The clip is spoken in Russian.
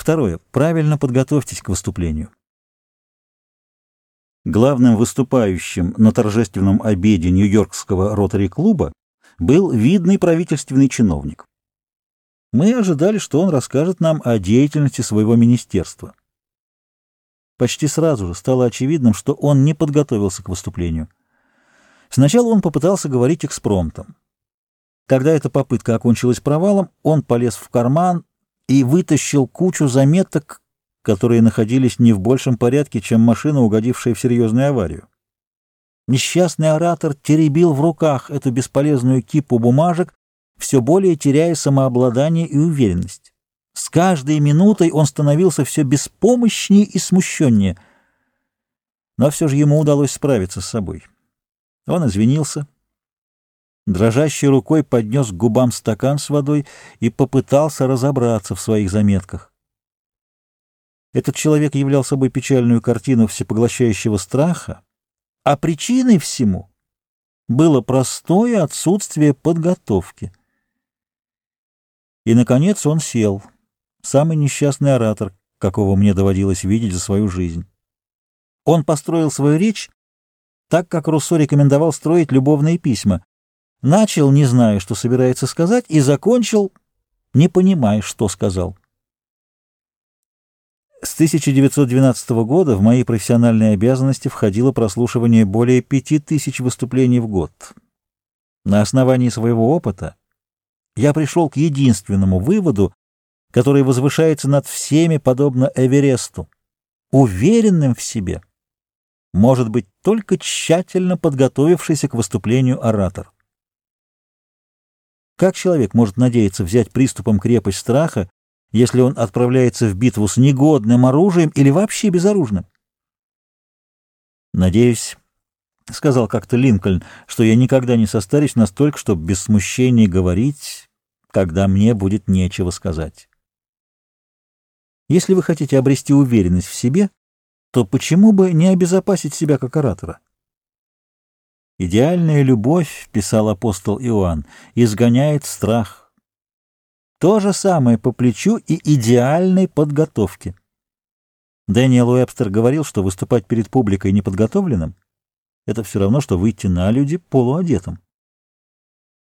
Второе. Правильно подготовьтесь к выступлению. Главным выступающим на торжественном обеде Нью-Йоркского ротари-клуба был видный правительственный чиновник. Мы ожидали, что он расскажет нам о деятельности своего министерства. Почти сразу же стало очевидным, что он не подготовился к выступлению. Сначала он попытался говорить экспромтом. Когда эта попытка окончилась провалом, он полез в карман и вытащил кучу заметок, которые находились не в большем порядке, чем машина, угодившая в серьезную аварию. Несчастный оратор теребил в руках эту бесполезную кипу бумажек, все более теряя самообладание и уверенность. С каждой минутой он становился все беспомощнее и смущеннее. Но все же ему удалось справиться с собой. Он извинился, дрожащей рукой поднес к губам стакан с водой и попытался разобраться в своих заметках. Этот человек являл собой печальную картину всепоглощающего страха, а причиной всему было простое отсутствие подготовки. И, наконец, он сел, самый несчастный оратор, какого мне доводилось видеть за свою жизнь. Он построил свою речь так, как Руссо рекомендовал строить любовные письма. Начал, не зная, что собирается сказать, и закончил, не понимая, что сказал. С 1912 года в мои профессиональные обязанности входило прослушивание более пяти тысяч выступлений в год. На основании своего опыта я пришел к единственному выводу, который возвышается над всеми, подобно Эвересту, уверенным в себе, может быть только тщательно подготовившийся к выступлению оратор. Как человек может надеяться взять приступом крепость страха, если он отправляется в битву с негодным оружием или вообще безоружным? «Надеюсь», — сказал как-то Линкольн, — «что я никогда не состарюсь настолько, чтобы без смущения говорить, когда мне будет нечего сказать». Если вы хотите обрести уверенность в себе, то почему бы не обезопасить себя как оратора? «Идеальная любовь, — писал апостол Иоанн, — изгоняет страх. То же самое по плечу и идеальной подготовке. Дэниел Уэбстер говорил, что выступать перед публикой неподготовленным — это все равно, что выйти на люди полуодетым.